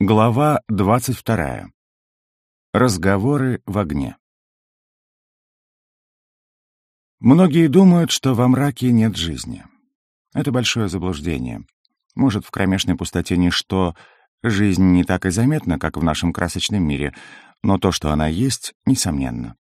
Глава двадцать вторая. Разговоры в огне. Многие думают, что во мраке нет жизни. Это большое заблуждение. Может, в кромешной пустоте ничто, жизнь не так и заметна, как в нашем красочном мире, но то, что она есть, несомненно.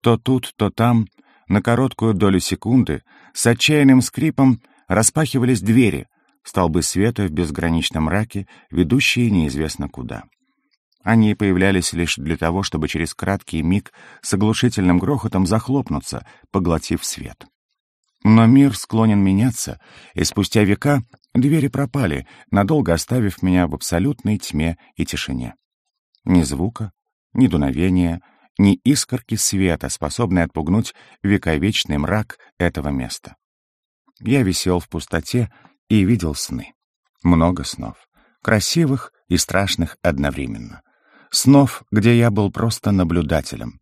То тут, то там, на короткую долю секунды, с отчаянным скрипом распахивались двери, столбы света в безграничном мраке, ведущие неизвестно куда. Они появлялись лишь для того, чтобы через краткий миг с оглушительным грохотом захлопнуться, поглотив свет. Но мир склонен меняться, и спустя века двери пропали, надолго оставив меня в абсолютной тьме и тишине. Ни звука, ни дуновения, ни искорки света, способной отпугнуть вековечный мрак этого места. Я висел в пустоте, и видел сны. Много снов. Красивых и страшных одновременно. Снов, где я был просто наблюдателем.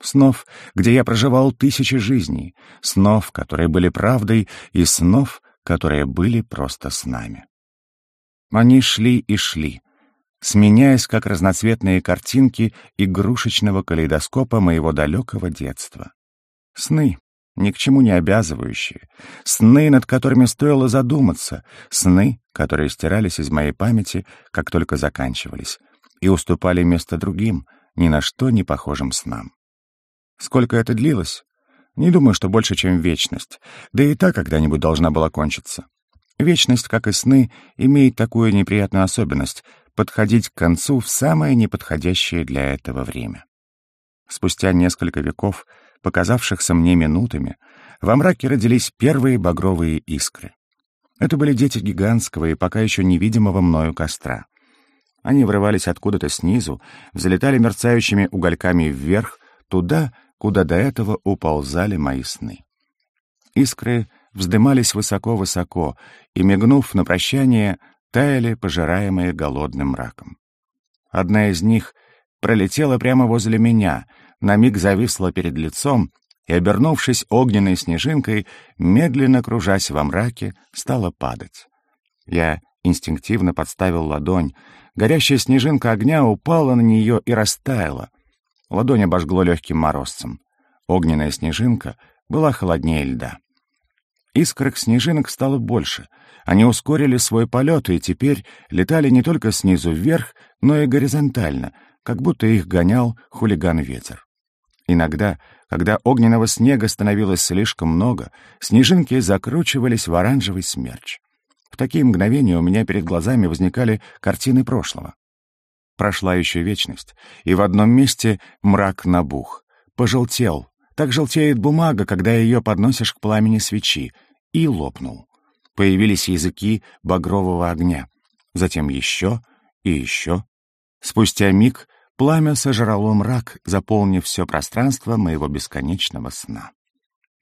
Снов, где я проживал тысячи жизней. Снов, которые были правдой, и снов, которые были просто с нами. Они шли и шли, сменяясь как разноцветные картинки игрушечного калейдоскопа моего далекого детства. Сны, ни к чему не обязывающие, сны, над которыми стоило задуматься, сны, которые стирались из моей памяти, как только заканчивались, и уступали место другим, ни на что не похожим снам. Сколько это длилось? Не думаю, что больше, чем вечность, да и та когда-нибудь должна была кончиться. Вечность, как и сны, имеет такую неприятную особенность — подходить к концу в самое неподходящее для этого время. Спустя несколько веков — показавшихся мне минутами, во мраке родились первые багровые искры. Это были дети гигантского и пока еще невидимого мною костра. Они врывались откуда-то снизу, взлетали мерцающими угольками вверх, туда, куда до этого уползали мои сны. Искры вздымались высоко-высоко и, мигнув на прощание, таяли, пожираемые голодным мраком. Одна из них пролетела прямо возле меня, на миг зависла перед лицом и, обернувшись огненной снежинкой, медленно кружась во мраке, стала падать. Я инстинктивно подставил ладонь. Горящая снежинка огня упала на нее и растаяла. Ладонь обожгло легким морозцем. Огненная снежинка была холоднее льда. Искорок снежинок стало больше. Они ускорили свой полет и теперь летали не только снизу вверх, но и горизонтально, как будто их гонял хулиган-ветер. Иногда, когда огненного снега становилось слишком много, снежинки закручивались в оранжевый смерч. В такие мгновения у меня перед глазами возникали картины прошлого. Прошла еще вечность, и в одном месте мрак набух, пожелтел. Так желтеет бумага, когда ее подносишь к пламени свечи, и лопнул. Появились языки багрового огня. Затем еще и еще. Спустя миг Пламя сожрало мрак, заполнив все пространство моего бесконечного сна.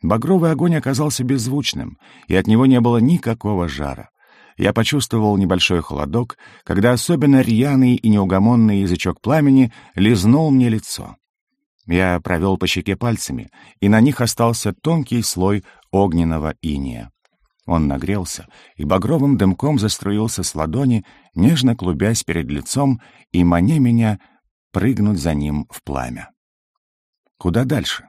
Багровый огонь оказался беззвучным, и от него не было никакого жара. Я почувствовал небольшой холодок, когда особенно рьяный и неугомонный язычок пламени лизнул мне лицо. Я провел по щеке пальцами, и на них остался тонкий слой огненного иния. Он нагрелся, и багровым дымком заструился с ладони, нежно клубясь перед лицом и маня меня прыгнуть за ним в пламя. Куда дальше?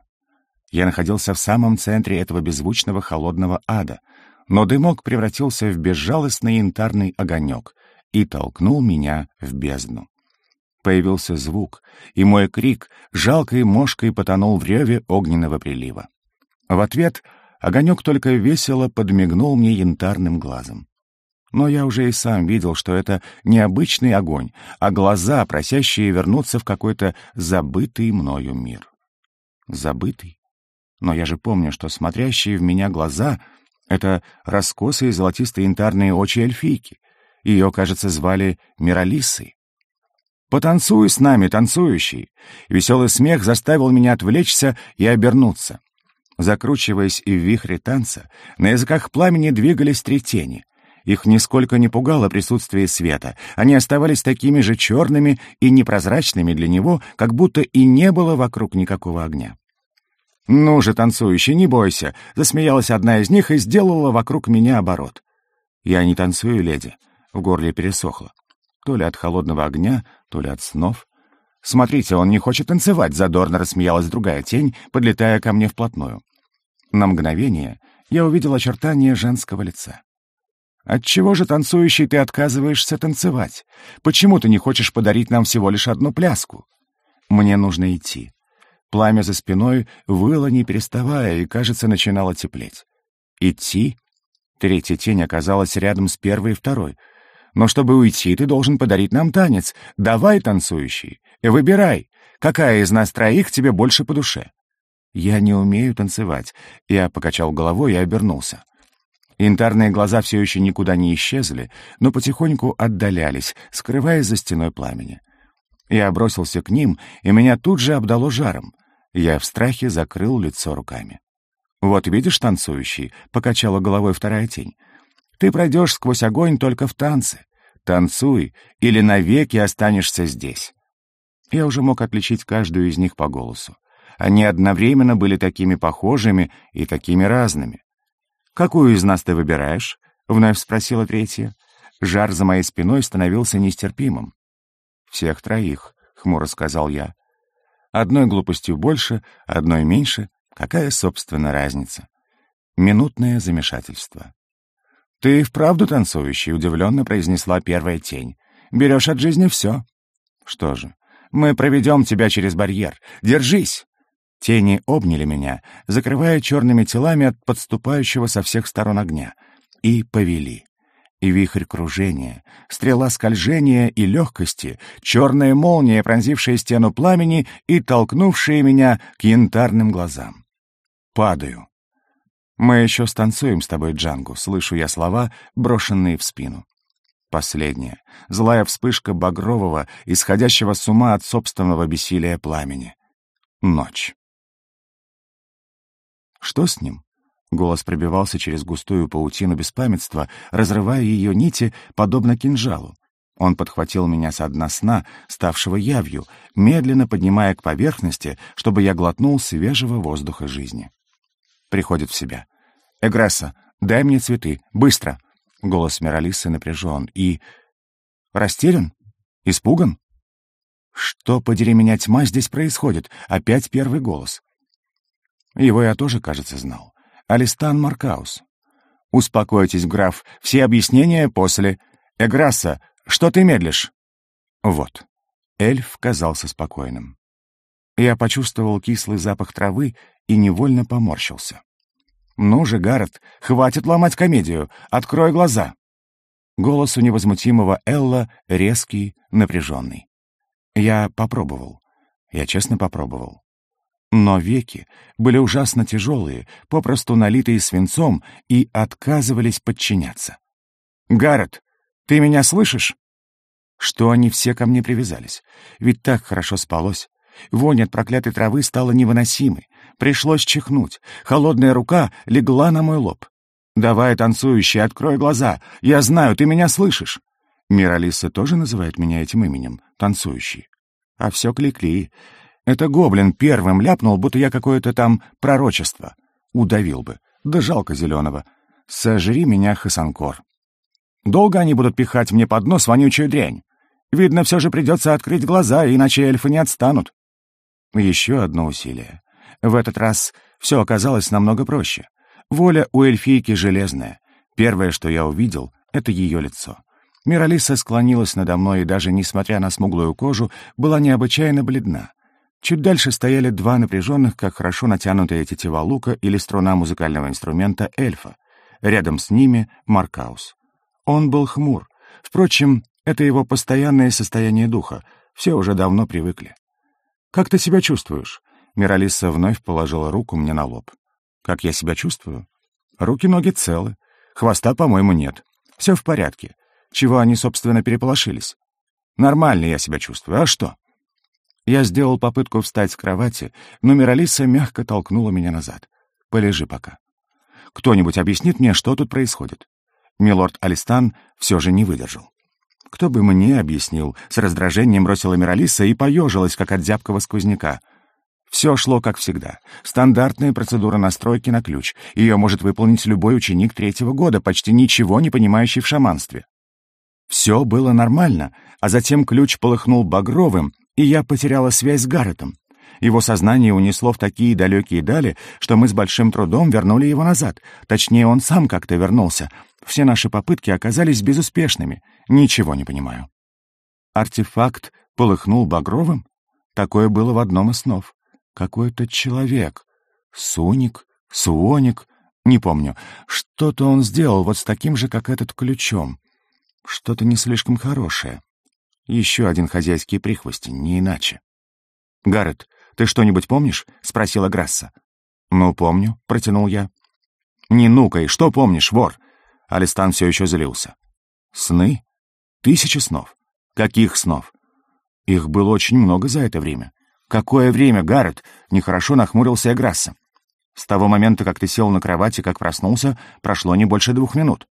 Я находился в самом центре этого беззвучного холодного ада, но дымок превратился в безжалостный янтарный огонек и толкнул меня в бездну. Появился звук, и мой крик жалкой мошкой потонул в реве огненного прилива. В ответ огонек только весело подмигнул мне янтарным глазом. Но я уже и сам видел, что это не обычный огонь, а глаза, просящие вернуться в какой-то забытый мною мир. Забытый? Но я же помню, что смотрящие в меня глаза — это раскосые золотисто-янтарные очи эльфийки. Ее, кажется, звали Миралиссой. «Потанцуй с нами, танцующий!» Веселый смех заставил меня отвлечься и обернуться. Закручиваясь и в вихре танца, на языках пламени двигались три тени. Их нисколько не пугало присутствие света. Они оставались такими же черными и непрозрачными для него, как будто и не было вокруг никакого огня. «Ну же, танцующий, не бойся!» — засмеялась одна из них и сделала вокруг меня оборот. «Я не танцую, леди», — в горле пересохло. То ли от холодного огня, то ли от снов. «Смотрите, он не хочет танцевать», — задорно рассмеялась другая тень, подлетая ко мне вплотную. На мгновение я увидел очертания женского лица. «Отчего же, танцующий, ты отказываешься танцевать? Почему ты не хочешь подарить нам всего лишь одну пляску?» «Мне нужно идти». Пламя за спиной выло, не переставая, и, кажется, начинало теплеть. «Идти?» Третья тень оказалась рядом с первой и второй. «Но чтобы уйти, ты должен подарить нам танец. Давай, танцующий, выбирай, какая из нас троих тебе больше по душе». «Я не умею танцевать». Я покачал головой и обернулся. Янтарные глаза все еще никуда не исчезли, но потихоньку отдалялись, скрываясь за стеной пламени. Я бросился к ним, и меня тут же обдало жаром. Я в страхе закрыл лицо руками. «Вот видишь, танцующий», — покачала головой вторая тень. «Ты пройдешь сквозь огонь только в танце. Танцуй, или навеки останешься здесь». Я уже мог отличить каждую из них по голосу. Они одновременно были такими похожими и такими разными. «Какую из нас ты выбираешь?» — вновь спросила третья. Жар за моей спиной становился нестерпимым. «Всех троих», — хмуро сказал я. «Одной глупостью больше, одной меньше, Какая, собственно, разница? Минутное замешательство. «Ты вправду танцующий?» — удивленно произнесла первая тень. «Берешь от жизни все». «Что же, мы проведем тебя через барьер. Держись!» Тени обняли меня, закрывая черными телами от подступающего со всех сторон огня, и повели. И вихрь кружения, стрела скольжения и легкости, черная молния, пронзившая стену пламени и толкнувшая меня к янтарным глазам падаю. Мы еще станцуем с тобой, Джангу, слышу я слова, брошенные в спину. Последняя, злая вспышка багрового, исходящего с ума от собственного бессилия пламени. Ночь. Что с ним? Голос пробивался через густую паутину беспамятства, разрывая ее нити, подобно кинжалу. Он подхватил меня со дна сна, ставшего явью, медленно поднимая к поверхности, чтобы я глотнул свежего воздуха жизни приходит в себя. «Эгресса, дай мне цветы, быстро!» Голос Миралисы напряжен и... Растерян? Испуган? Что, подери меня, тьма здесь происходит? Опять первый голос. Его я тоже, кажется, знал. Алистан Маркаус. «Успокойтесь, граф, все объяснения после. Эграсса, что ты медлишь?» Вот. Эльф казался спокойным. Я почувствовал кислый запах травы и невольно поморщился. «Ну же, Гаррет, хватит ломать комедию! Открой глаза!» Голос у невозмутимого Элла резкий, напряженный. Я попробовал. Я честно попробовал. Но веки были ужасно тяжелые, попросту налитые свинцом, и отказывались подчиняться. «Гаррет, ты меня слышишь?» Что они все ко мне привязались? Ведь так хорошо спалось. Вонь от проклятой травы стала невыносимой. Пришлось чихнуть. Холодная рука легла на мой лоб. «Давай, танцующий, открой глаза. Я знаю, ты меня слышишь». Миралиса тоже называет меня этим именем, танцующий. А все кликли. Это гоблин первым ляпнул, будто я какое-то там пророчество. Удавил бы. Да жалко зеленого. Сожри меня, Хасанкор. Долго они будут пихать мне под нос вонючую дрянь? Видно, все же придется открыть глаза, иначе эльфы не отстанут. Еще одно усилие. В этот раз все оказалось намного проще. Воля у эльфийки железная. Первое, что я увидел, — это ее лицо. Миралиса склонилась надо мной и даже, несмотря на смуглую кожу, была необычайно бледна. Чуть дальше стояли два напряженных, как хорошо натянутые тетива лука или струна музыкального инструмента эльфа. Рядом с ними — Маркаус. Он был хмур. Впрочем, это его постоянное состояние духа. Все уже давно привыкли. «Как ты себя чувствуешь?» Миралиса вновь положила руку мне на лоб. «Как я себя чувствую?» «Руки-ноги целы. Хвоста, по-моему, нет. Все в порядке. Чего они, собственно, переполошились?» «Нормально я себя чувствую. А что?» Я сделал попытку встать с кровати, но Миралиса мягко толкнула меня назад. «Полежи пока. Кто-нибудь объяснит мне, что тут происходит?» Милорд Алистан все же не выдержал. Кто бы мне объяснил, с раздражением бросила Миралиса и поежилась, как от зябкого сквозняка. Все шло как всегда. Стандартная процедура настройки на ключ. Ее может выполнить любой ученик третьего года, почти ничего не понимающий в шаманстве. Все было нормально, а затем ключ полыхнул багровым, и я потеряла связь с Гарретом. Его сознание унесло в такие далекие дали, что мы с большим трудом вернули его назад. Точнее, он сам как-то вернулся. Все наши попытки оказались безуспешными. Ничего не понимаю. Артефакт полыхнул багровым? Такое было в одном из снов. Какой-то человек. Суник, Суоник, не помню. Что-то он сделал вот с таким же, как этот ключом. Что-то не слишком хорошее. Еще один хозяйский прихвостень, не иначе. «Гаррет, ты что-нибудь помнишь?» — спросила Грасса. «Ну, помню», — протянул я. «Не нукай, что помнишь, вор?» Алистан все еще злился. «Сны? Тысячи снов. Каких снов?» Их было очень много за это время. «Какое время, Гаррет?» — нехорошо нахмурился Грасса. «С того момента, как ты сел на кровати, как проснулся, прошло не больше двух минут».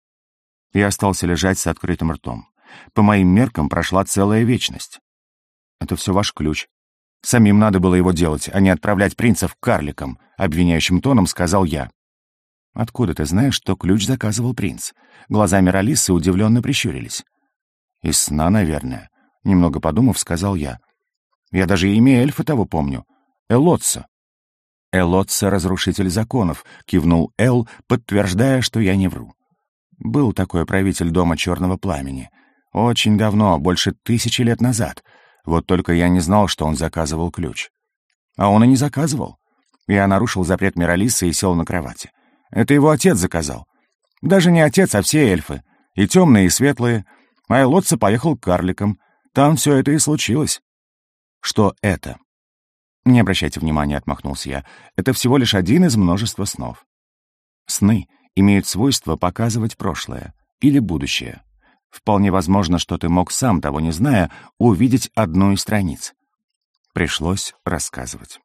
Я остался лежать с открытым ртом. По моим меркам прошла целая вечность. «Это все ваш ключ», Самим надо было его делать, а не отправлять принцев к карликам», — обвиняющим тоном сказал я. «Откуда ты знаешь, что ключ заказывал принц?» Глаза Миралисы удивленно прищурились. «Из сна, наверное», — немного подумав, сказал я. «Я даже имя эльфа того помню. Элотса». «Элотса — разрушитель законов», — кивнул Эл, подтверждая, что я не вру. «Был такой правитель Дома Черного Пламени. Очень давно, больше тысячи лет назад. Вот только я не знал, что он заказывал ключ. А он и не заказывал. Я нарушил запрет Миралисы и сел на кровати. Это его отец заказал. Даже не отец, а все эльфы. И темные, и светлые. А поехал к карликам. Там все это и случилось. Что это? Не обращайте внимания, отмахнулся я. Это всего лишь один из множества снов. Сны имеют свойство показывать прошлое или будущее. Вполне возможно, что ты мог сам, того не зная, увидеть одну из страниц. Пришлось рассказывать.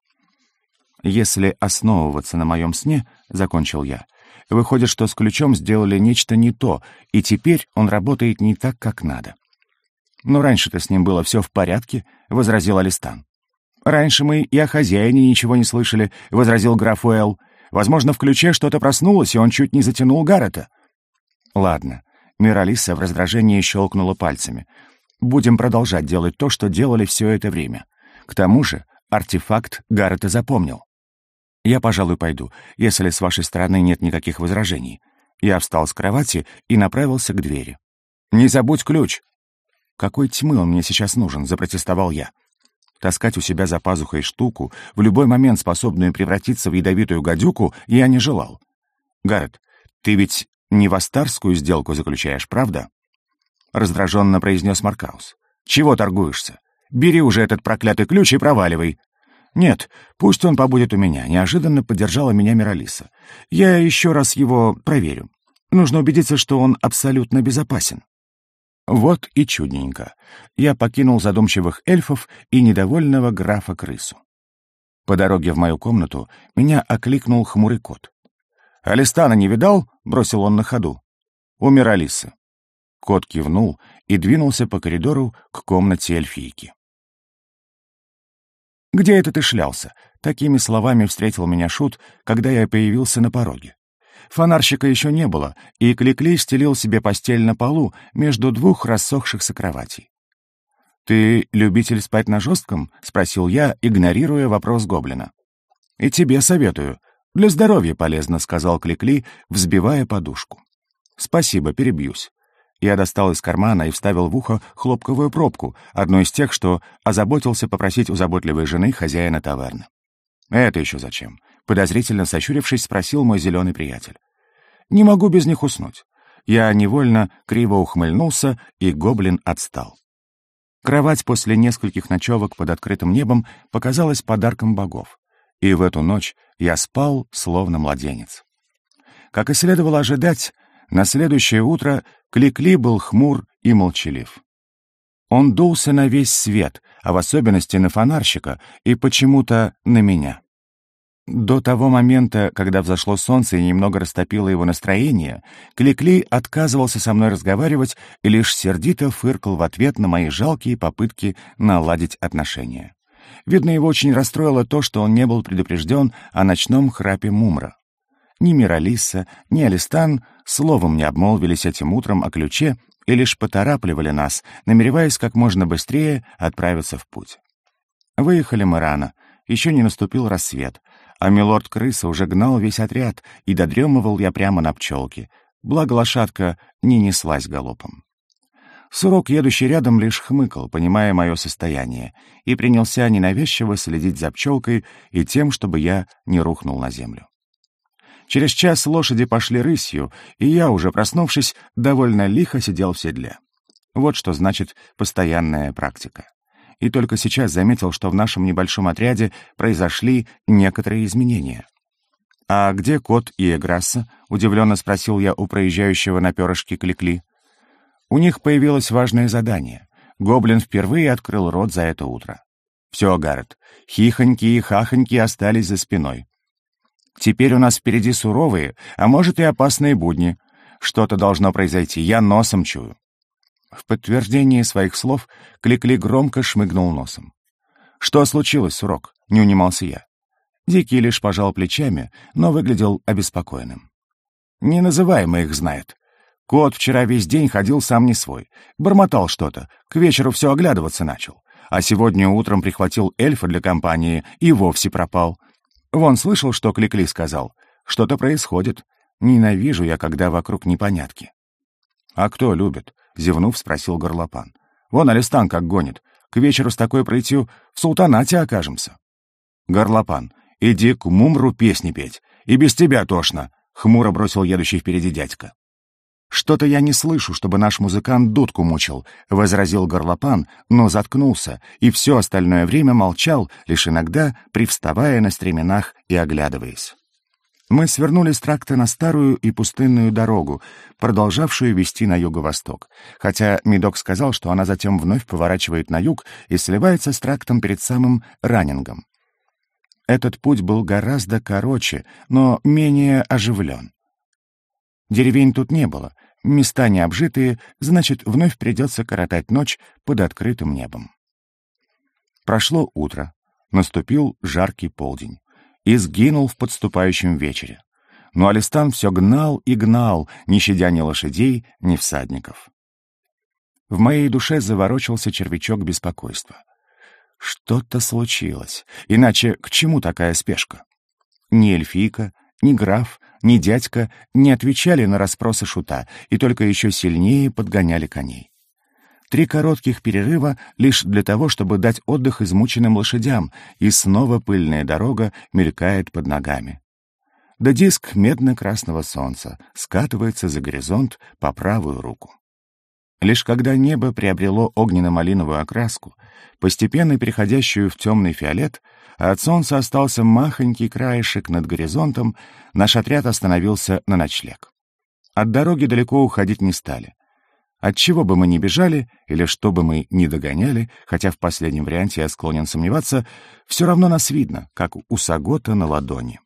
«Если основываться на моем сне, — закончил я, — выходит, что с ключом сделали нечто не то, и теперь он работает не так, как надо». «Но раньше-то с ним было все в порядке», — возразил Алистан. «Раньше мы и о хозяине ничего не слышали», — возразил граф Уэлл. «Возможно, в ключе что-то проснулось, и он чуть не затянул Гаррета». «Ладно, Миралиса в раздражении щелкнула пальцами. «Будем продолжать делать то, что делали все это время. К тому же артефакт Гаррета запомнил. Я, пожалуй, пойду, если с вашей стороны нет никаких возражений». Я встал с кровати и направился к двери. «Не забудь ключ!» «Какой тьмы он мне сейчас нужен?» — запротестовал я. Таскать у себя за пазухой штуку, в любой момент способную превратиться в ядовитую гадюку, я не желал. «Гаррет, ты ведь не вастарскую сделку заключаешь, правда?» Раздраженно произнес Маркаус. «Чего торгуешься? Бери уже этот проклятый ключ и проваливай». «Нет, пусть он побудет у меня», — неожиданно поддержала меня Миралиса. «Я еще раз его проверю. Нужно убедиться, что он абсолютно безопасен». Вот и чудненько. Я покинул задумчивых эльфов и недовольного графа-крысу. По дороге в мою комнату меня окликнул хмурый кот. «Алистана не видал?» — бросил он на ходу. «Умер Алиса». Кот кивнул и двинулся по коридору к комнате эльфийки. «Где это ты шлялся?» — такими словами встретил меня Шут, когда я появился на пороге. Фонарщика еще не было, и Кликли стелил себе постель на полу между двух рассохшихся кроватей. «Ты любитель спать на жестком?» — спросил я, игнорируя вопрос гоблина. «И тебе советую. «Для здоровья полезно», — сказал Кликли, взбивая подушку. «Спасибо, перебьюсь». Я достал из кармана и вставил в ухо хлопковую пробку, одну из тех, что озаботился попросить у заботливой жены хозяина таверны. «Это еще зачем?» — подозрительно сощурившись, спросил мой зеленый приятель. «Не могу без них уснуть». Я невольно криво ухмыльнулся, и гоблин отстал. Кровать после нескольких ночевок под открытым небом показалась подарком богов. И в эту ночь я спал, словно младенец. Как и следовало ожидать, на следующее утро Кликли был хмур и молчалив. Он дулся на весь свет, а в особенности на фонарщика и почему-то на меня. До того момента, когда взошло солнце и немного растопило его настроение, Кликли отказывался со мной разговаривать и лишь сердито фыркал в ответ на мои жалкие попытки наладить отношения. Видно, его очень расстроило то, что он не был предупрежден о ночном храпе Мумра. Ни Миралиса, ни Алистан словом не обмолвились этим утром о ключе и лишь поторапливали нас, намереваясь как можно быстрее отправиться в путь. Выехали мы рано, еще не наступил рассвет, а милорд-крыса уже гнал весь отряд, и додремывал я прямо на пчелке, благо лошадка не неслась галопом. Сурок, едущий рядом, лишь хмыкал, понимая мое состояние, и принялся ненавязчиво следить за пчелкой и тем, чтобы я не рухнул на землю. Через час лошади пошли рысью, и я, уже проснувшись, довольно лихо сидел в седле. Вот что значит постоянная практика. И только сейчас заметил, что в нашем небольшом отряде произошли некоторые изменения. «А где кот и Эграсса?» — удивленно спросил я у проезжающего на перышке Кликли. У них появилось важное задание. Гоблин впервые открыл рот за это утро. Все, Гаррет, хихоньки и хахоньки остались за спиной. Теперь у нас впереди суровые, а может и опасные будни. Что-то должно произойти, я носом чую. В подтверждение своих слов Кликли громко шмыгнул носом. «Что случилось, Сурок?» — не унимался я. Дикий лишь пожал плечами, но выглядел обеспокоенным. «Не называй их знает. Кот вчера весь день ходил сам не свой. Бормотал что-то, к вечеру все оглядываться начал. А сегодня утром прихватил эльфа для компании и вовсе пропал. Вон слышал, что Кликли сказал. Что-то происходит. Ненавижу я, когда вокруг непонятки. «А кто любит?» — зевнув, спросил горлопан. «Вон Алистан как гонит. К вечеру с такой прытью в султанате окажемся». «Горлопан, иди к мумру песни петь. И без тебя тошно», — хмуро бросил едущий впереди дядька. «Что-то я не слышу, чтобы наш музыкант дудку мучил», — возразил горлопан, но заткнулся, и все остальное время молчал, лишь иногда привставая на стременах и оглядываясь. Мы свернули с тракта на старую и пустынную дорогу, продолжавшую вести на юго-восток, хотя Медок сказал, что она затем вновь поворачивает на юг и сливается с трактом перед самым Раннингом. Этот путь был гораздо короче, но менее оживлен. Деревень тут не было, места не обжитые, значит, вновь придется коротать ночь под открытым небом. Прошло утро, наступил жаркий полдень и сгинул в подступающем вечере. Но Алистан все гнал и гнал, не щадя ни лошадей, ни всадников. В моей душе заворочился червячок беспокойства. Что-то случилось, иначе к чему такая спешка? Ни эльфийка, ни граф, ни дядька не отвечали на расспросы шута и только еще сильнее подгоняли коней. Три коротких перерыва лишь для того, чтобы дать отдых измученным лошадям, и снова пыльная дорога мелькает под ногами. Да диск медно-красного солнца скатывается за горизонт по правую руку. Лишь когда небо приобрело огненно-малиновую окраску, постепенно переходящую в темный фиолет, от солнца остался махонький краешек над горизонтом, наш отряд остановился на ночлег. От дороги далеко уходить не стали. От чего бы мы ни бежали, или что бы мы ни догоняли, хотя в последнем варианте я склонен сомневаться, все равно нас видно, как у сагота на ладони.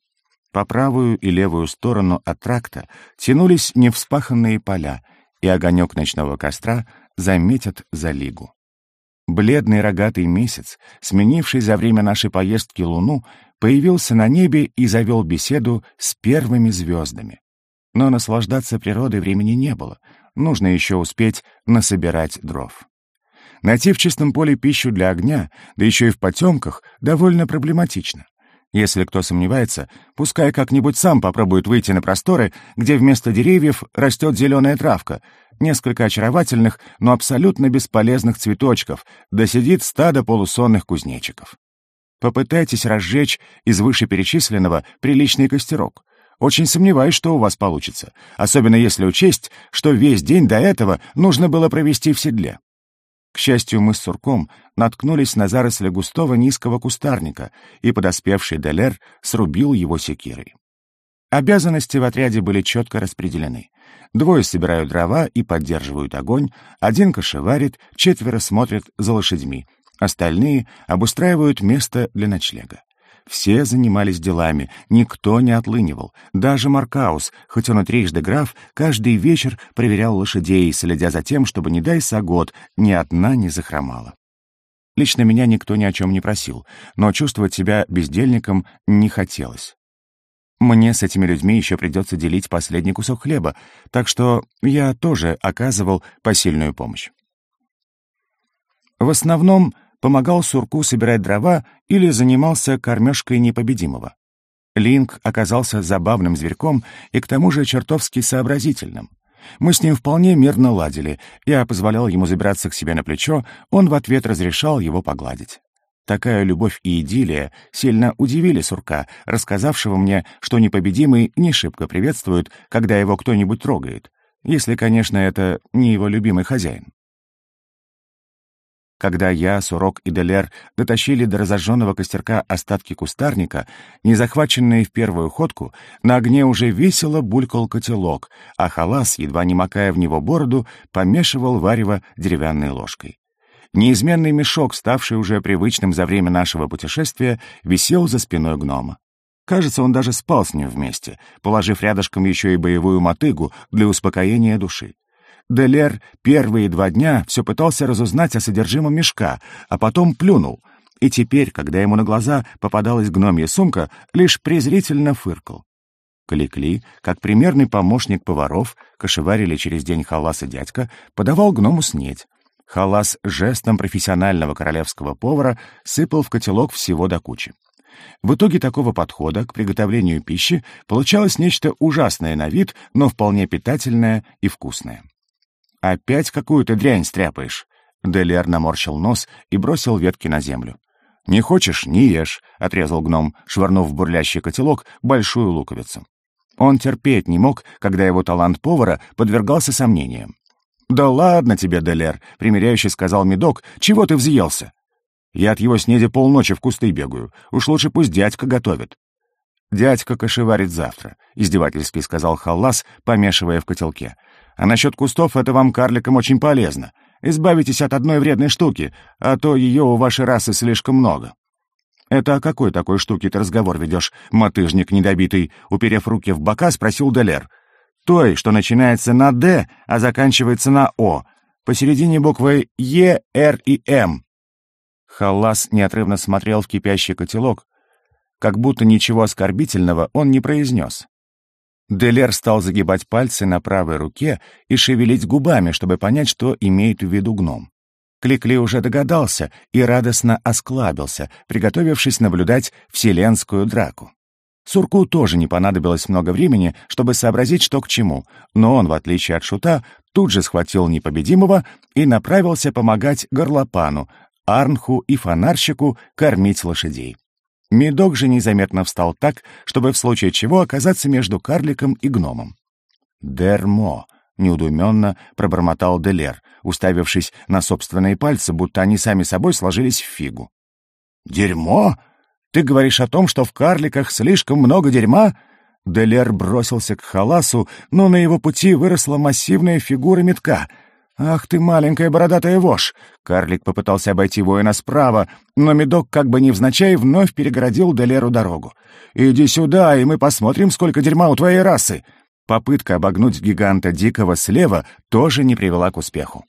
По правую и левую сторону от тракта тянулись невспаханные поля, и огонек ночного костра заметят за лигу. Бледный рогатый месяц, сменивший за время нашей поездки луну, появился на небе и завел беседу с первыми звездами. Но наслаждаться природой времени не было, нужно еще успеть насобирать дров. Найти в чистом поле пищу для огня, да еще и в потемках, довольно проблематично. Если кто сомневается, пускай как-нибудь сам попробует выйти на просторы, где вместо деревьев растет зеленая травка, несколько очаровательных, но абсолютно бесполезных цветочков, да сидит стадо полусонных кузнечиков. Попытайтесь разжечь из вышеперечисленного приличный костерок. Очень сомневаюсь, что у вас получится, особенно если учесть, что весь день до этого нужно было провести в седле. К счастью, мы с Сурком наткнулись на заросли густого низкого кустарника, и подоспевший Делер срубил его секирой. Обязанности в отряде были четко распределены. Двое собирают дрова и поддерживают огонь, один кошеварит, четверо смотрят за лошадьми, остальные обустраивают место для ночлега. Все занимались делами, никто не отлынивал. Даже Маркаус, хоть он и трижды граф, каждый вечер проверял лошадей, следя за тем, чтобы, не дай сагот, ни одна не захромала. Лично меня никто ни о чем не просил, но чувствовать себя бездельником не хотелось. Мне с этими людьми еще придется делить последний кусок хлеба, так что я тоже оказывал посильную помощь. В основном помогал Сурку собирать дрова или занимался кормежкой непобедимого. Линк оказался забавным зверьком и к тому же чертовски сообразительным. Мы с ним вполне мирно ладили. Я позволял ему забираться к себе на плечо, он в ответ разрешал его погладить. Такая любовь и идиллия сильно удивили Сурка, рассказавшего мне, что непобедимый не шибко приветствует, когда его кто-нибудь трогает, если, конечно, это не его любимый хозяин. Когда я, Сурок и Делер дотащили до разожженного костерка остатки кустарника, не захваченные в первую ходку, на огне уже весело булькал котелок, а халас, едва не макая в него бороду, помешивал варево деревянной ложкой. Неизменный мешок, ставший уже привычным за время нашего путешествия, висел за спиной гнома. Кажется, он даже спал с ним вместе, положив рядышком еще и боевую мотыгу для успокоения души. Делер первые два дня все пытался разузнать о содержимом мешка, а потом плюнул, и теперь, когда ему на глаза попадалась гномья сумка, лишь презрительно фыркал. Кликли, как примерный помощник поваров, кошеварили через день халас и дядька, подавал гному снеть, Халас жестом профессионального королевского повара сыпал в котелок всего до кучи. В итоге такого подхода к приготовлению пищи получалось нечто ужасное на вид, но вполне питательное и вкусное. «Опять какую-то дрянь стряпаешь?» Делиар наморщил нос и бросил ветки на землю. «Не хочешь — не ешь», — отрезал гном, швырнув в бурлящий котелок большую луковицу. Он терпеть не мог, когда его талант повара подвергался сомнениям. «Да ладно тебе, Делер», — примиряющий сказал Медок, — «чего ты взъелся?» «Я от его снеди полночи в кусты бегаю. Уж лучше пусть дядька готовит». «Дядька кошеварит завтра», — издевательски сказал Халлас, помешивая в котелке. «А насчет кустов это вам, карликам, очень полезно. Избавитесь от одной вредной штуки, а то ее у вашей расы слишком много». «Это о какой такой штуке ты разговор ведешь, мотыжник недобитый?» Уперев руки в бока, спросил Делер. Той, что начинается на «Д», а заканчивается на «О». Посередине буквы «Е», «Р» и «М». Халлас неотрывно смотрел в кипящий котелок, как будто ничего оскорбительного он не произнес. Делер стал загибать пальцы на правой руке и шевелить губами, чтобы понять, что имеет в виду гном. Кликли уже догадался и радостно осклабился, приготовившись наблюдать вселенскую драку. Сурку тоже не понадобилось много времени, чтобы сообразить, что к чему, но он, в отличие от Шута, тут же схватил непобедимого и направился помогать горлопану, арнху и фонарщику кормить лошадей. Медок же незаметно встал так, чтобы в случае чего оказаться между карликом и гномом. «Дермо», — неудуменно пробормотал Делер, уставившись на собственные пальцы, будто они сами собой сложились в фигу. «Дерьмо?» Ты говоришь о том, что в карликах слишком много дерьма?» Делер бросился к халасу, но на его пути выросла массивная фигура метка. «Ах ты, маленькая бородатая вошь!» Карлик попытался обойти воина справа, но медок как бы невзначай вновь перегородил Делеру дорогу. «Иди сюда, и мы посмотрим, сколько дерьма у твоей расы!» Попытка обогнуть гиганта Дикого слева тоже не привела к успеху.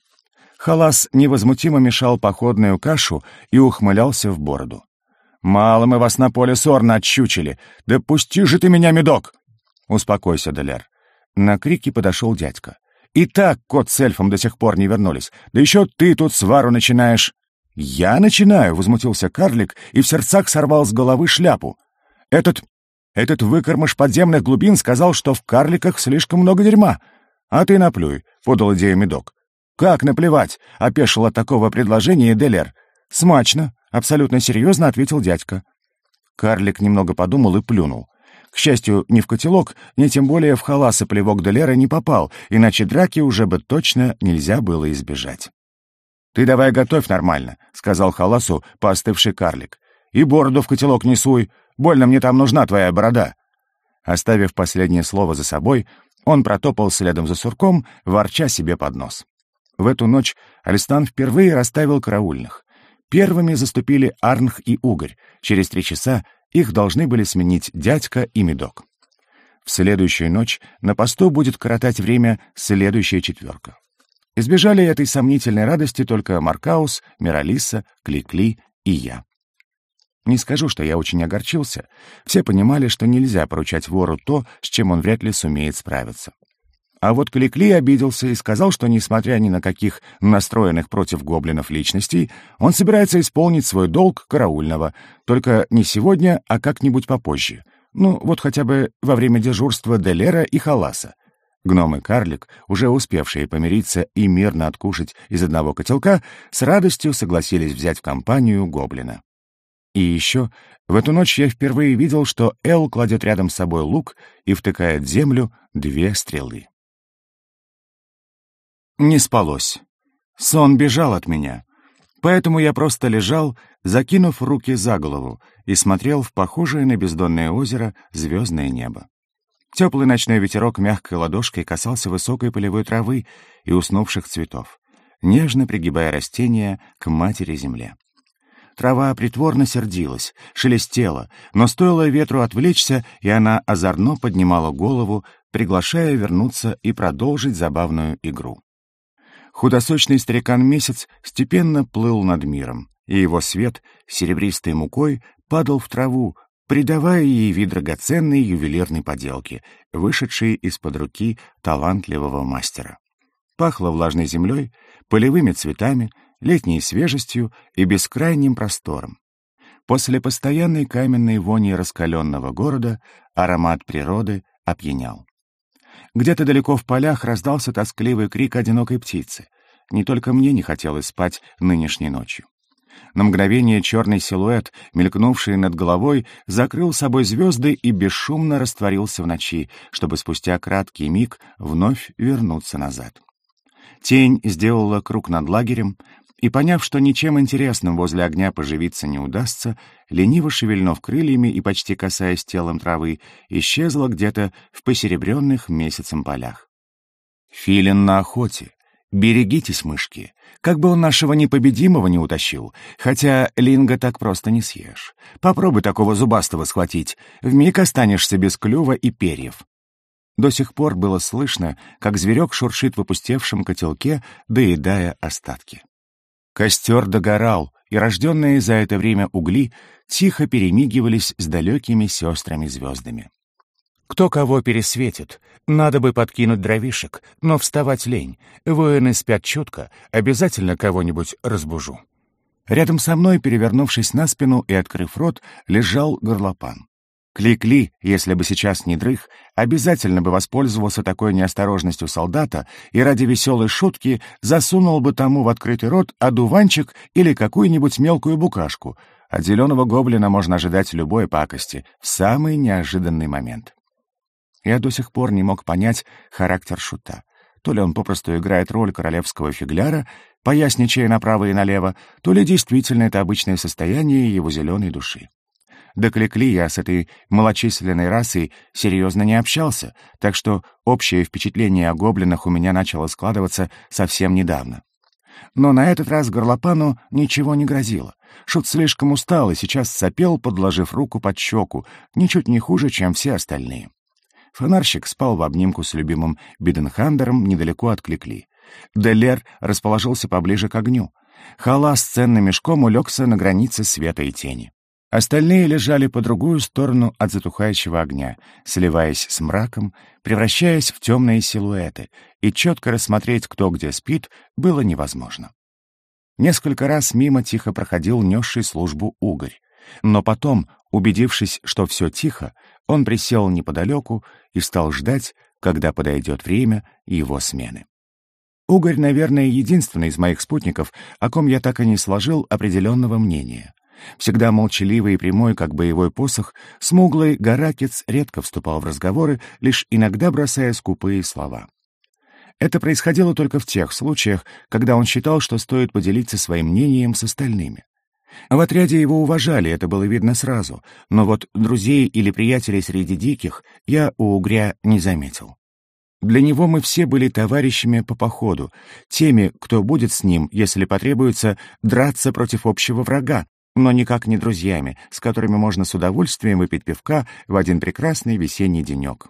Халас невозмутимо мешал походную кашу и ухмылялся в бороду. Мало мы вас на поле сорна отщучили. Да пусти же ты меня, медок!» «Успокойся, Деляр». На крики подошел дядька. «И так кот с эльфом до сих пор не вернулись. Да еще ты тут свару начинаешь». «Я начинаю», — возмутился карлик и в сердцах сорвал с головы шляпу. «Этот... этот выкормыш подземных глубин сказал, что в карликах слишком много дерьма. А ты наплюй», — подал идею медок. «Как наплевать?» — опешил от такого предложения Делер. «Смачно», — абсолютно серьезно ответил дядька. Карлик немного подумал и плюнул. К счастью, ни в котелок, ни тем более в халасы плевок Делера не попал, иначе драки уже бы точно нельзя было избежать. «Ты давай готовь нормально», — сказал халасу поостывший карлик. «И бороду в котелок не суй, больно мне там нужна твоя борода». Оставив последнее слово за собой, он протопал следом за сурком, ворча себе под нос. В эту ночь Алистан впервые расставил караульных. Первыми заступили Арнх и Угорь. Через три часа их должны были сменить дядька и медок. В следующую ночь на посту будет коротать время следующая четверка. Избежали этой сомнительной радости только Маркаус, Миралиса, Кликли и я. Не скажу, что я очень огорчился. Все понимали, что нельзя поручать вору то, с чем он вряд ли сумеет справиться. А вот Кликли обиделся и сказал, что, несмотря ни на каких настроенных против гоблинов личностей, он собирается исполнить свой долг караульного, только не сегодня, а как-нибудь попозже. Ну, вот хотя бы во время дежурства Делера и Халаса. Гном и карлик, уже успевшие помириться и мирно откушать из одного котелка, с радостью согласились взять в компанию гоблина. И еще в эту ночь я впервые видел, что Эл кладет рядом с собой лук и втыкает в землю две стрелы. Не спалось. Сон бежал от меня. Поэтому я просто лежал, закинув руки за голову, и смотрел в похожее на бездонное озеро звездное небо. Теплый ночной ветерок мягкой ладошкой касался высокой полевой травы и уснувших цветов, нежно пригибая растения к матери-земле. Трава притворно сердилась, шелестела, но стоило ветру отвлечься, и она озорно поднимала голову, приглашая вернуться и продолжить забавную игру. Худосочный старикан-месяц степенно плыл над миром, и его свет, серебристой мукой, падал в траву, придавая ей вид драгоценной ювелирной поделки, вышедшей из-под руки талантливого мастера. Пахло влажной землей, полевыми цветами, летней свежестью и бескрайним простором. После постоянной каменной вони раскаленного города аромат природы опьянял. Где-то далеко в полях раздался тоскливый крик одинокой птицы. Не только мне не хотелось спать нынешней ночью. На мгновение черный силуэт, мелькнувший над головой, закрыл собой звезды и бесшумно растворился в ночи, чтобы спустя краткий миг вновь вернуться назад. Тень сделала круг над лагерем, и, поняв, что ничем интересным возле огня поживиться не удастся, лениво шевельнув крыльями и почти касаясь телом травы, исчезла где-то в посеребренных месяцем полях. Филин на охоте. Берегитесь, мышки. Как бы он нашего непобедимого не утащил, хотя линга так просто не съешь. Попробуй такого зубастого схватить, вмиг останешься без клюва и перьев. До сих пор было слышно, как зверек шуршит в опустевшем котелке, доедая остатки. Костер догорал, и рожденные за это время угли тихо перемигивались с далекими сестрами-звездами. Кто кого пересветит, надо бы подкинуть дровишек, но вставать лень. Воины спят чутко, обязательно кого-нибудь разбужу. Рядом со мной, перевернувшись на спину и открыв рот, лежал горлопан. Кликли, если бы сейчас не дрых, обязательно бы воспользовался такой неосторожностью солдата и ради веселой шутки засунул бы тому в открытый рот одуванчик или какую-нибудь мелкую букашку. От зеленого гоблина можно ожидать любой пакости в самый неожиданный момент. Я до сих пор не мог понять характер шута. То ли он попросту играет роль королевского фигляра, поясничая направо и налево, то ли действительно это обычное состояние его зеленой души. До Кликли я с этой малочисленной расой серьезно не общался, так что общее впечатление о гоблинах у меня начало складываться совсем недавно. Но на этот раз горлопану ничего не грозило. Шут слишком устал и сейчас сопел, подложив руку под щеку, ничуть не хуже, чем все остальные. Фонарщик спал в обнимку с любимым Биденхандером недалеко от Кликли. Делер расположился поближе к огню. Хала с ценным мешком улегся на границе света и тени. Остальные лежали по другую сторону от затухающего огня, сливаясь с мраком, превращаясь в темные силуэты, и четко рассмотреть, кто где спит, было невозможно. Несколько раз мимо тихо проходил несший службу угорь, но потом, убедившись, что все тихо, он присел неподалеку и стал ждать, когда подойдет время его смены. Угорь, наверное, единственный из моих спутников, о ком я так и не сложил определенного мнения — Всегда молчаливый и прямой, как боевой посох, смуглый Гаракец редко вступал в разговоры, лишь иногда бросая скупые слова. Это происходило только в тех случаях, когда он считал, что стоит поделиться своим мнением с остальными. В отряде его уважали, это было видно сразу, но вот друзей или приятелей среди диких я у Угря не заметил. Для него мы все были товарищами по походу, теми, кто будет с ним, если потребуется, драться против общего врага, но никак не друзьями, с которыми можно с удовольствием выпить пивка в один прекрасный весенний денек.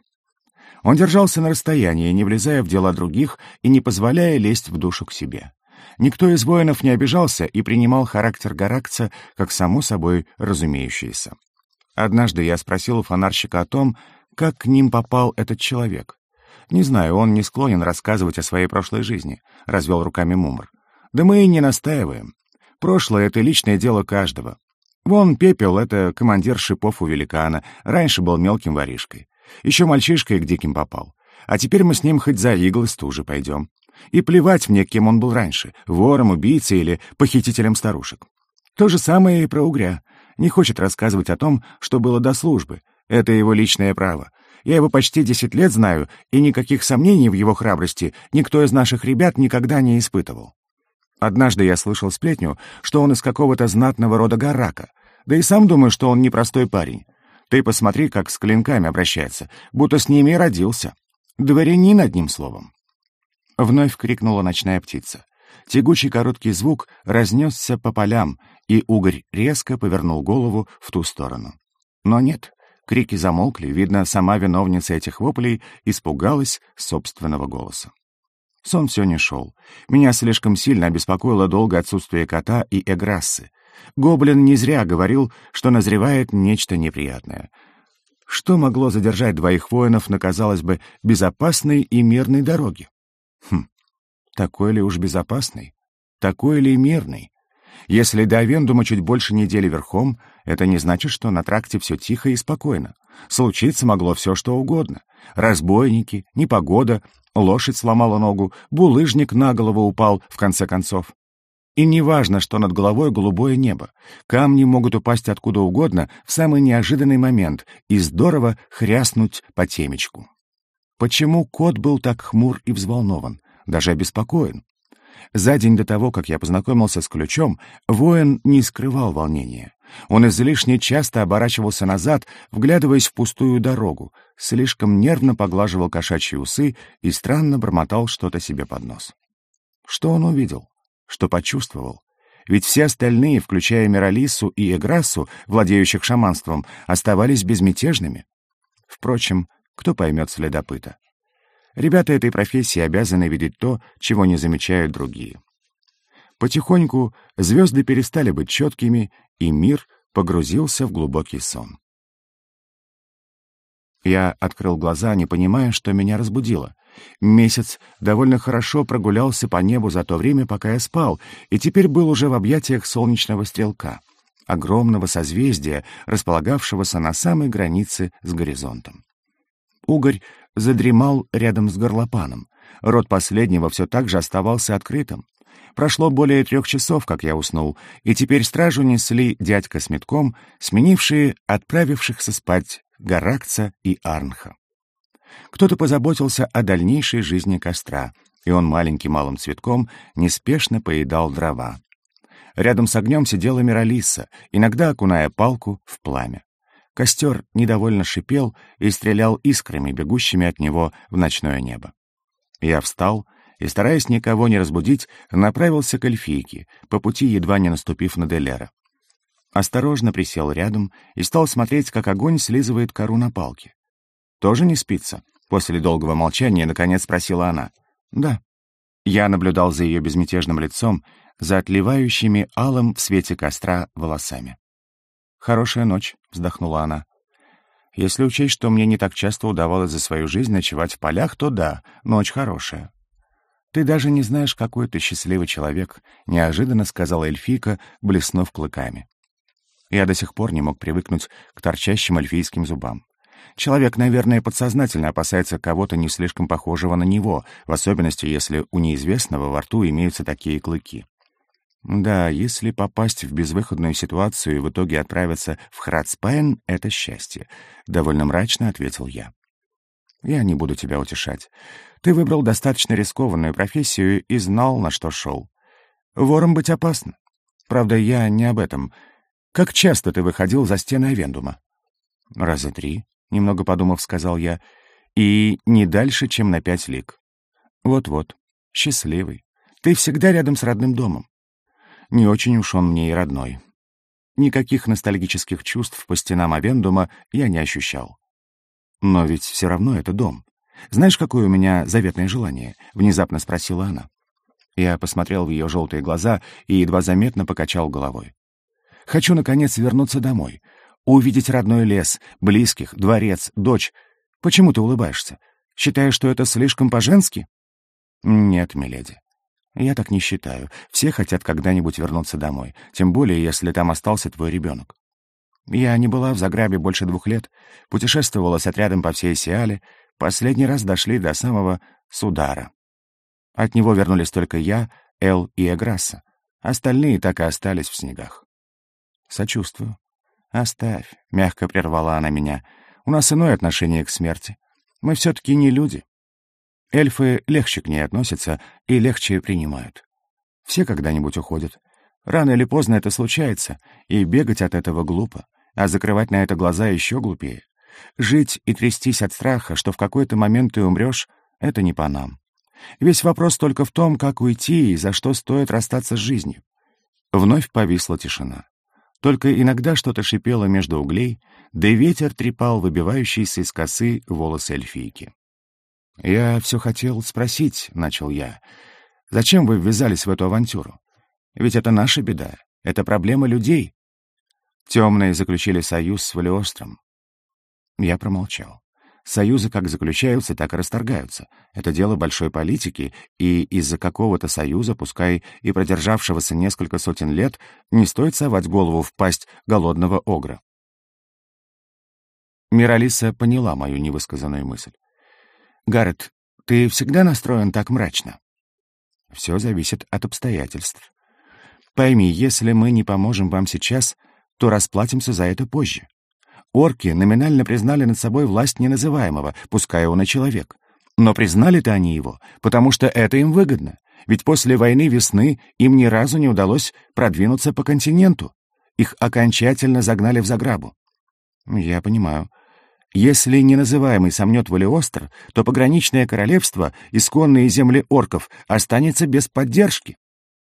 Он держался на расстоянии, не влезая в дела других и не позволяя лезть в душу к себе. Никто из воинов не обижался и принимал характер Гаракца как само собой разумеющееся. Однажды я спросил у фонарщика о том, как к ним попал этот человек. «Не знаю, он не склонен рассказывать о своей прошлой жизни», — развел руками Мумр. «Да мы и не настаиваем. Прошлое — это личное дело каждого. Вон Пепел — это командир шипов у великана, раньше был мелким воришкой. Еще мальчишкой к диким попал. А теперь мы с ним хоть за иглы стужи пойдем. И плевать мне, кем он был раньше — вором, убийцей или похитителем старушек. То же самое и про Угря. Не хочет рассказывать о том, что было до службы. Это его личное право. Я его почти десять лет знаю, и никаких сомнений в его храбрости никто из наших ребят никогда не испытывал. Однажды я слышал сплетню, что он из какого-то знатного рода Гарака. Да и сам думаю, что он непростой парень. Ты посмотри, как с клинками обращается, будто с ними и родился. Дворянин, одним словом. Вновь крикнула ночная птица. Тягучий короткий звук разнесся по полям, и угорь резко повернул голову в ту сторону. Но нет, крики замолкли, видно, сама виновница этих воплей испугалась собственного голоса. Сон все не шел. Меня слишком сильно обеспокоило долгое отсутствие кота и эграссы. Гоблин не зря говорил, что назревает нечто неприятное. Что могло задержать двоих воинов на, казалось бы, безопасной и мирной дороге? Хм, такой ли уж безопасный? Такой ли мирный? Если до Авендума чуть больше недели верхом, это не значит, что на тракте все тихо и спокойно. Случиться могло все, что угодно. Разбойники, непогода, лошадь сломала ногу, булыжник на голову упал, в конце концов. И не важно, что над головой голубое небо. Камни могут упасть откуда угодно в самый неожиданный момент и здорово хряснуть по темечку. Почему кот был так хмур и взволнован, даже обеспокоен? За день до того, как я познакомился с ключом, воин не скрывал волнения. Он излишне часто оборачивался назад, вглядываясь в пустую дорогу, слишком нервно поглаживал кошачьи усы и странно бормотал что-то себе под нос. Что он увидел? Что почувствовал? Ведь все остальные, включая Миралису и Эграсу, владеющих шаманством, оставались безмятежными. Впрочем, кто поймет следопыта? Ребята этой профессии обязаны видеть то, чего не замечают другие. Потихоньку звезды перестали быть четкими, и мир погрузился в глубокий сон. Я открыл глаза, не понимая, что меня разбудило. Месяц довольно хорошо прогулялся по небу за то время, пока я спал, и теперь был уже в объятиях солнечного стрелка, огромного созвездия, располагавшегося на самой границе с горизонтом. Угорь задремал рядом с горлопаном. Рот последнего все так же оставался открытым. Прошло более трех часов, как я уснул, и теперь стражу несли дядька с метком, сменившие отправившихся спать Гаракца и Арнха. Кто-то позаботился о дальнейшей жизни костра, и он маленьким малым цветком неспешно поедал дрова. Рядом с огнем сидела Миралиса, иногда окуная палку в пламя. Костер недовольно шипел и стрелял искрами, бегущими от него в ночное небо. Я встал и, стараясь никого не разбудить, направился к эльфийке, по пути едва не наступив на Делера. Осторожно присел рядом и стал смотреть, как огонь слизывает кору на палке. «Тоже не спится?» После долгого молчания, наконец, спросила она. «Да». Я наблюдал за ее безмятежным лицом, за отливающими алым в свете костра волосами. «Хорошая ночь», — вздохнула она. «Если учесть, что мне не так часто удавалось за свою жизнь ночевать в полях, то да, ночь хорошая». «Ты даже не знаешь, какой ты счастливый человек», — неожиданно сказала эльфийка, блеснув клыками. Я до сих пор не мог привыкнуть к торчащим эльфийским зубам. Человек, наверное, подсознательно опасается кого-то не слишком похожего на него, в особенности, если у неизвестного во рту имеются такие клыки. Да, если попасть в безвыходную ситуацию и в итоге отправиться в Храдспайн — это счастье, — довольно мрачно ответил я. Я не буду тебя утешать. Ты выбрал достаточно рискованную профессию и знал, на что шел. Вором быть опасно. Правда, я не об этом. Как часто ты выходил за стены Авендума? Раза три, немного подумав, сказал я, и не дальше, чем на пять лиг. Вот-вот, счастливый. Ты всегда рядом с родным домом. Не очень уж он мне и родной. Никаких ностальгических чувств по стенам Авендума я не ощущал. Но ведь все равно это дом. Знаешь, какое у меня заветное желание? Внезапно спросила она. Я посмотрел в ее желтые глаза и едва заметно покачал головой. «Хочу, наконец, вернуться домой, увидеть родной лес, близких, дворец, дочь. Почему ты улыбаешься? Считаешь, что это слишком по-женски?» «Нет, миледи. Я так не считаю. Все хотят когда-нибудь вернуться домой, тем более, если там остался твой ребенок. Я не была в Заграбе больше двух лет, путешествовала с отрядом по всей Сиале, последний раз дошли до самого Судара. От него вернулись только я, Эл и Эграсса. Остальные так и остались в снегах. Сочувствую. «Оставь», — мягко прервала она меня. «У нас иное отношение к смерти. Мы все-таки не люди. Эльфы легче к ней относятся и легче принимают. Все когда-нибудь уходят. Рано или поздно это случается, и бегать от этого глупо, а закрывать на это глаза еще глупее. Жить и трястись от страха, что в какой-то момент ты умрешь, это не по нам. Весь вопрос только в том, как уйти и за что стоит расстаться с жизнью. Вновь повисла тишина. Только иногда что-то шипело между углей, да и ветер трепал выбивающиеся из косы волосы эльфийки. «Я все хотел спросить», — начал я, — «зачем вы ввязались в эту авантюру? Ведь это наша беда, это проблема людей». Темные заключили союз с Валиостром. Я промолчал. Союзы как заключаются, так и расторгаются. Это дело большой политики, и из-за какого-то союза, пускай и продержавшегося несколько сотен лет, не стоит совать голову в пасть голодного огра. Миралиса поняла мою невысказанную мысль. «Гаррет, ты всегда настроен так мрачно?» «Все зависит от обстоятельств. Пойми, если мы не поможем вам сейчас, то расплатимся за это позже. Орки номинально признали над собой власть неназываемого, пускай он и человек. Но признали-то они его, потому что это им выгодно. Ведь после войны весны им ни разу не удалось продвинуться по континенту. Их окончательно загнали в заграбу. Я понимаю. Если неназываемый сомнет Валиостр, то пограничное королевство, исконные земли орков, останется без поддержки.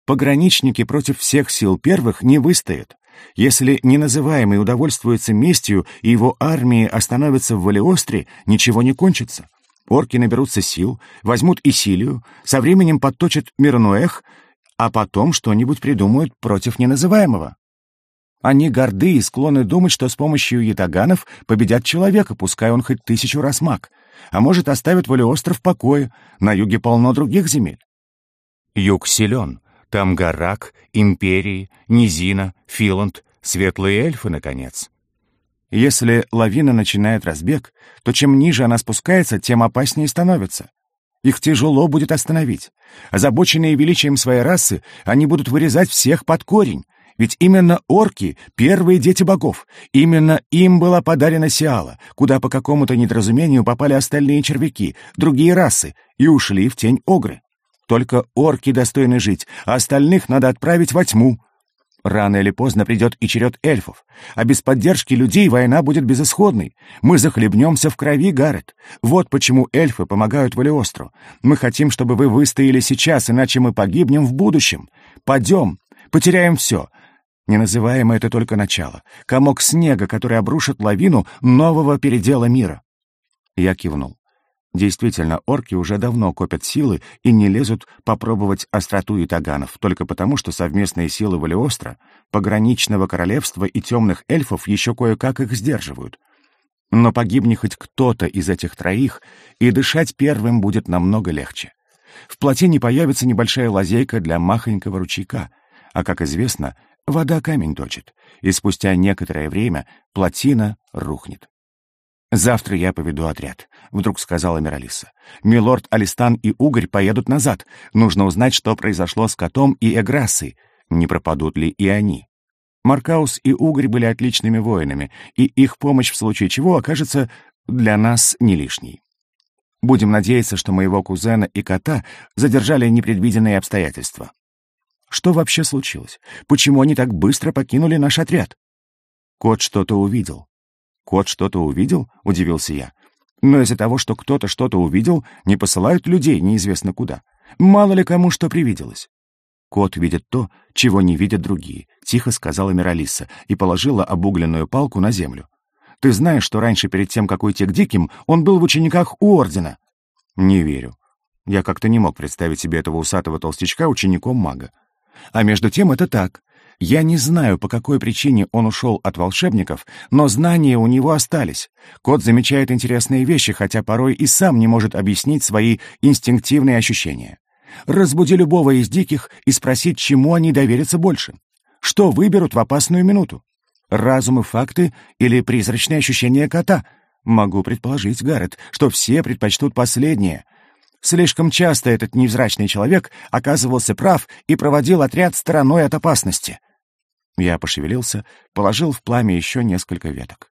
Пограничники против всех сил первых не выстоят. Если неназываемый удовольствуется местью и его армии остановятся в Валиостре, ничего не кончится. Орки наберутся сил, возьмут Исилию, со временем подточат Мирнуэх, а потом что-нибудь придумают против неназываемого. Они горды и склонны думать, что с помощью ятаганов победят человека, пускай он хоть тысячу раз маг, а может, оставят Валиостров в покое, на юге полно других земель. Юг силен, там Гарак, Империи, Низина, Филанд, Светлые Эльфы, наконец. Если лавина начинает разбег, то чем ниже она спускается, тем опаснее становится. Их тяжело будет остановить. Озабоченные величием своей расы, они будут вырезать всех под корень, ведь именно орки — первые дети богов. Именно им была подарена Сиала, куда по какому-то недоразумению попали остальные червяки, другие расы, и ушли в тень Огры. Только орки достойны жить, а остальных надо отправить во тьму. Рано или поздно придет и черед эльфов. А без поддержки людей война будет безысходной. Мы захлебнемся в крови, Гаррет. Вот почему эльфы помогают Валиостру. Мы хотим, чтобы вы выстояли сейчас, иначе мы погибнем в будущем. Пойдем, потеряем все. Неназываемое это только начало. Комок снега, который обрушит лавину нового передела мира. Я кивнул. Действительно, орки уже давно копят силы и не лезут попробовать остроту и таганов, только потому, что совместные силы Валиостра, пограничного королевства и темных эльфов еще кое-как их сдерживают. Но погибни хоть кто-то из этих троих, и дышать первым будет намного легче. В плотине появится небольшая лазейка для махонького ручейка, а, как известно, вода камень точит, и спустя некоторое время плотина рухнет. «Завтра я поведу отряд», — вдруг сказала Миралиса. «Милорд Алистан и Угорь поедут назад. Нужно узнать, что произошло с котом и Эграссой. Не пропадут ли и они?» Маркаус и Угорь были отличными воинами, и их помощь в случае чего окажется для нас не лишней. Будем надеяться, что моего кузена и кота задержали непредвиденные обстоятельства. Что вообще случилось? Почему они так быстро покинули наш отряд? Кот что-то увидел. «Кот что-то увидел?» — удивился я. «Но из-за того, что кто-то что-то увидел, не посылают людей неизвестно куда. Мало ли кому что привиделось». «Кот видит то, чего не видят другие», — тихо сказала Миралиса и положила обугленную палку на землю. «Ты знаешь, что раньше, перед тем, как уйти к Диким, он был в учениках у Ордена?» «Не верю». Я как-то не мог представить себе этого усатого толстячка учеником мага. А между тем это так. Я не знаю, по какой причине он ушел от волшебников, но знания у него остались. Кот замечает интересные вещи, хотя порой и сам не может объяснить свои инстинктивные ощущения. Разбуди любого из диких и спросить, чему они доверятся больше. Что выберут в опасную минуту? Разум и факты или призрачные ощущения кота? Могу предположить, Гаррет, что все предпочтут последнее. Слишком часто этот невзрачный человек оказывался прав и проводил отряд стороной от опасности. Я пошевелился, положил в пламя еще несколько веток.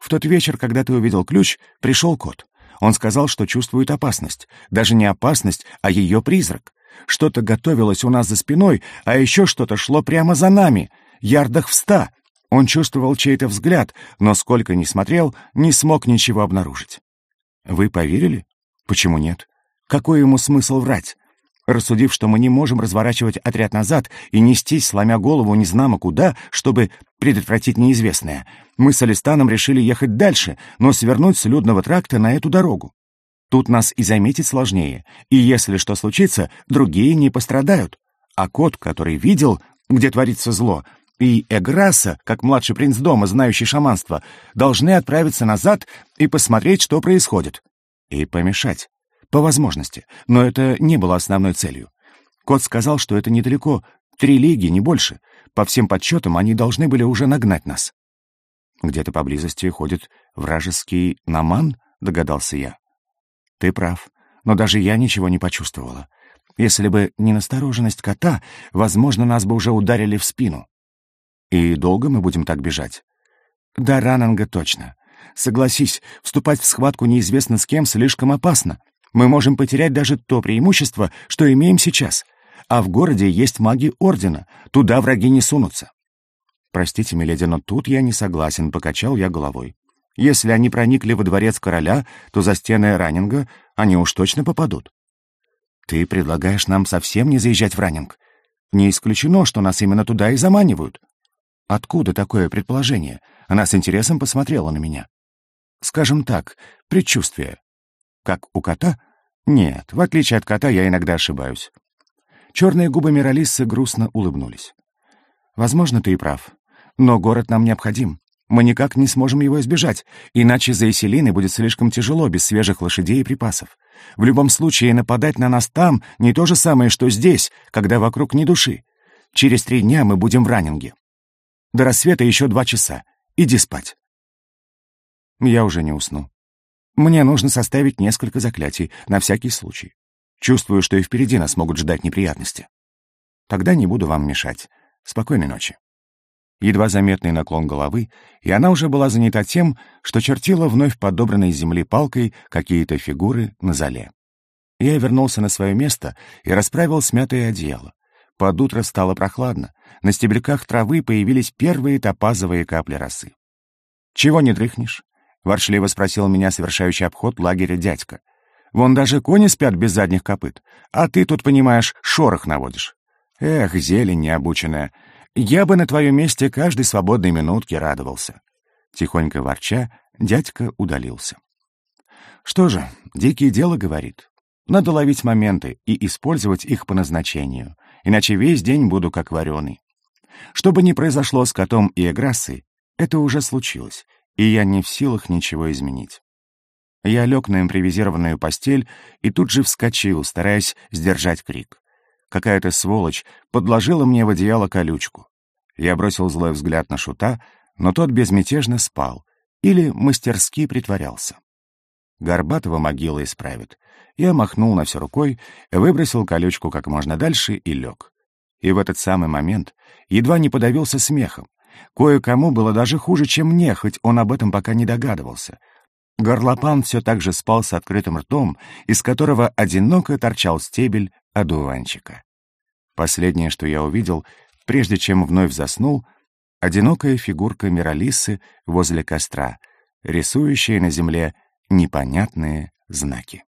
В тот вечер, когда ты увидел ключ, пришел кот. Он сказал, что чувствует опасность. Даже не опасность, а ее призрак. Что-то готовилось у нас за спиной, а еще что-то шло прямо за нами, ярдах в ста. Он чувствовал чей-то взгляд, но сколько ни смотрел, не смог ничего обнаружить. Вы поверили? Почему нет? Какой ему смысл врать? Рассудив, что мы не можем разворачивать отряд назад и нестись, сломя голову незнамо куда, чтобы предотвратить неизвестное, мы с Алистаном решили ехать дальше, но свернуть с людного тракта на эту дорогу. Тут нас и заметить сложнее, и если что случится, другие не пострадают. А кот, который видел, где творится зло, и Эграса, как младший принц дома, знающий шаманство, должны отправиться назад и посмотреть, что происходит. И помешать. По возможности, но это не было основной целью. Кот сказал, что это недалеко, три лиги, не больше. По всем подсчетам, они должны были уже нагнать нас. Где-то поблизости ходит вражеский наман, догадался я. Ты прав, но даже я ничего не почувствовала. Если бы не настороженность кота, возможно, нас бы уже ударили в спину. И долго мы будем так бежать? Да, Рананга точно. Согласись, вступать в схватку неизвестно с кем слишком опасно. Мы можем потерять даже то преимущество, что имеем сейчас. А в городе есть маги Ордена, туда враги не сунутся. Простите, миледи, но тут я не согласен, покачал я головой. Если они проникли во дворец короля, то за стены Раннинга они уж точно попадут. Ты предлагаешь нам совсем не заезжать в Раннинг? Не исключено, что нас именно туда и заманивают. Откуда такое предположение? Она с интересом посмотрела на меня. Скажем так, предчувствие. Как у кота? Нет, в отличие от кота я иногда ошибаюсь. Черные губы Миралиссы грустно улыбнулись. Возможно, ты и прав. Но город нам необходим. Мы никак не сможем его избежать, иначе за Эселиной будет слишком тяжело без свежих лошадей и припасов. В любом случае, нападать на нас там не то же самое, что здесь, когда вокруг ни души. Через три дня мы будем в Раннинге. До рассвета еще два часа. Иди спать. Я уже не усну. Мне нужно составить несколько заклятий, на всякий случай. Чувствую, что и впереди нас могут ждать неприятности. Тогда не буду вам мешать. Спокойной ночи. Едва заметный наклон головы, и она уже была занята тем, что чертила вновь подобранной с земли палкой какие-то фигуры на зале. Я вернулся на свое место и расправил смятое одеяло. Под утро стало прохладно, на стебельках травы появились первые топазовые капли росы. «Чего не дрыхнешь?» — воршливо спросил меня совершающий обход лагеря дядька. «Вон даже кони спят без задних копыт, а ты тут, понимаешь, шорох наводишь. Эх, зелень необученная, я бы на твоем месте каждой свободной минутке радовался». Тихонько ворча, дядька удалился. «Что же, дикие дело, — говорит. Надо ловить моменты и использовать их по назначению, иначе весь день буду как вареный. Что бы ни произошло с котом и Эграссой, это уже случилось, и я не в силах ничего изменить. Я лег на импровизированную постель и тут же вскочил, стараясь сдержать крик. Какая-то сволочь подложила мне в одеяло колючку. Я бросил злой взгляд на шута, но тот безмятежно спал или мастерски притворялся. Горбатого могила исправит. Я махнул на все рукой, выбросил колючку как можно дальше и лег. И в этот самый момент едва не подавился смехом. Кое-кому было даже хуже, чем мне, хоть он об этом пока не догадывался. Горлопан все так же спал с открытым ртом, из которого одиноко торчал стебель одуванчика. Последнее, что я увидел, прежде чем вновь заснул, одинокая фигурка Миралисы возле костра, рисующая на земле непонятные знаки.